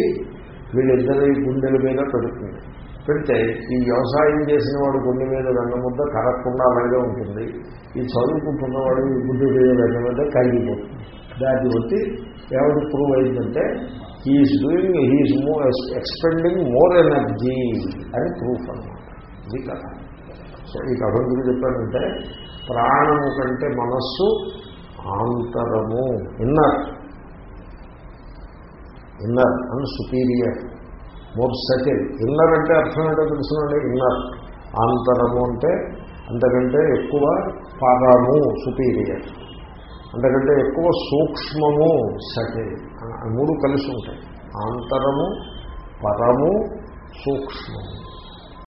వీళ్ళిద్దరి గుండెల మీద పెడుతుంది. పెడితే ఈ వ్యవసాయం చేసిన వాడు గుండె మీద వెన్న ముద్ద కరగకుండా అలాగే ఉంటుంది. ఈ చదువుకుంటున్నవాడు ఈ గుండె మీద వెన్న ముద్ద కరిగిపోతుంది. దాన్ని బట్టి ఎవరు ప్రూవ్ అయిందంటే he is doing he is mo expending more energy అని ప్రూఫ్ అనమాట ఇది కథ. సో ఈ కథ గురించి చెప్పానంటే ప్రాణము కంటే మనస్సు ఆంతరము inner inner and superior more subtle inner అంటే అర్థం ఏంటో తెలుసునండి ఇన్నర్ ఆంతరము అంటే అంతకంటే ఎక్కువ పరము సుపీరియర్ అంతకంటే ఎక్కువ సూక్ష్మము సెటిల్ మూడు కలిసి ఉంటాయి. ఆంతరము పరము సూక్ష్మము.